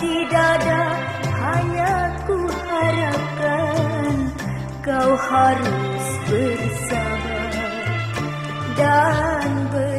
di dada hanya ku harapkan kau harus bersabar dan ber